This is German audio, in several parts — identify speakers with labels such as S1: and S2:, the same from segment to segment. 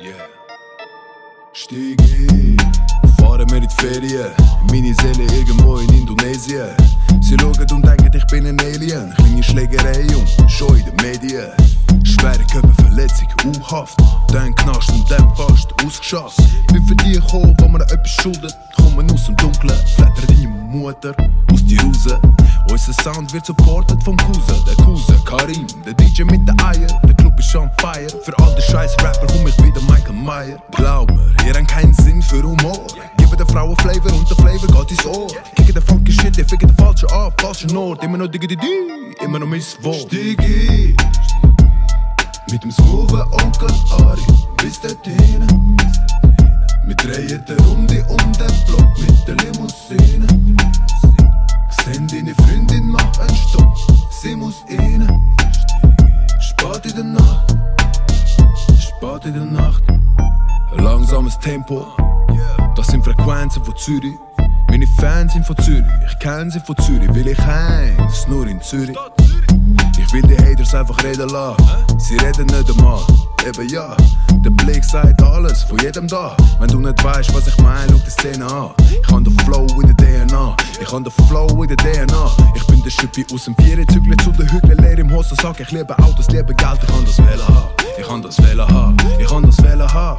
S1: Yeah. Stieg ein, fahren wir in die Ferien. Meine Seele irgendwo in Indonesien. Sie schauen und denken, ich bin ein Alien. Kleine Schlägerei und schon in den Medien. Schwere Körperverletzung, U-Haft. Dann Knast und dann fast ausgeschafft. Bin für die gekommen, wo man etwas schuldet. Kommen aus dem Dunkeln, flattern deine Mutter aus die Hause. Unser Sound wird supported vom Cousin, der Cousin Karim. Der DJ mit den Eier, der Club ist on fire. Für all die scheiß Rapper komm ich wieder Michael Meyer. Glaub mir, ihr habt keinen Sinn für Humor. Gebe der Frauen Flavor und der Flavor geht ins Ohr. Kicke den funky Shit, ihr ficke den falschen ab, falschen Ort. Immer noch diggi immer noch miss wo. Stieg ein. Mit dem smoothen Onkel Ari bis dorthin. Spät in der Nacht. Ein langsames Tempo, das sind Frequenzen von Zürich. Meine Fans sind von Zürich, ich kenn sie von Zürich, will ich eins, nur in Zürich. Ich will die Haters einfach reden lassen, sie reden nicht einmal. Eben ja, der Blick sagt alles, von jedem da. Wenn du nicht weißt, was ich meine, schau die Szene an. Ich han den Flow in der DNA, ich han den Flow in der DNA. Ich bin der Schüppi aus dem Vier, zügle zu den Hügeln, leer im Hosensack. Ich liebe Autos, liebe Geld, ich han das Wählen haben. Ich han das Wählen haben, ich han das Wählen haben.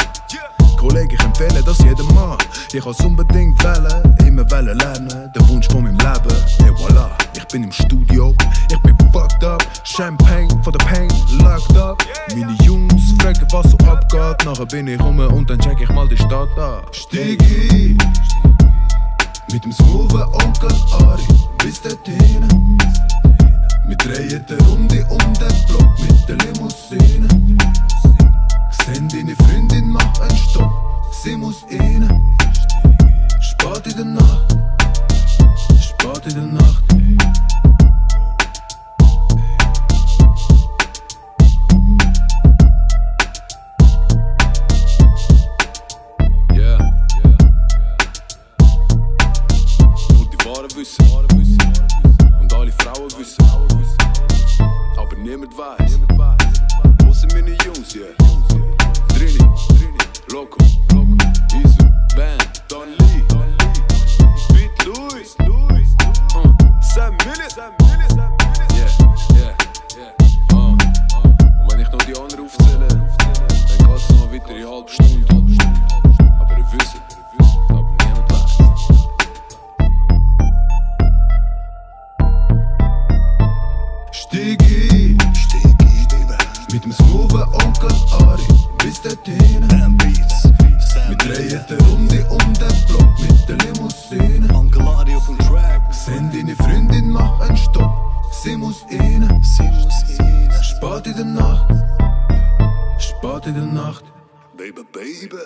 S1: Kollege, ich empfehle das jedem Mann. Ich kann's unbedingt wählen, immer wählen lernen. Der Wunsch von meinem Leben, et voilà. Ich bin im Studio, ich bin fucked up. Champagne for the pain, locked up. Meine Jungs fragen, was so abgeht. Nachher bin ich rum und dann check ich mal die Stadt an. Stieg ein, mit dem smoothen Onkel Ari bis dorthin. Wir drehen die Runde um den Block mit Trini, Loco, Isu, Ben, Don Lee, Beat Louis, uh, Sam Millis, yeah, yeah, yeah, uh, Und wenn ich noch die anderen aufzähle, dann geht's noch weiter in halbe Stunde. Aber ihr wisst. Stieg ein, mit dem smoothen Onkel Ari bis dorthin. Wir drehen die Runde um den Block mit der Limousine.
S2: Onkel Adi auf dem Track.
S1: Sehen deine Freundin macht einen Stopp, sie muss rein.
S2: Sie muss rein.
S1: Spät in der Nacht, spät in der Nacht.
S2: Baby, baby.